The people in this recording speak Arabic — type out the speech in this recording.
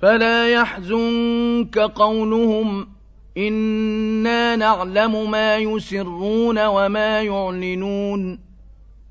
فلا يحزنك قولهم إنا نعلم ما يسرون وما يعلنون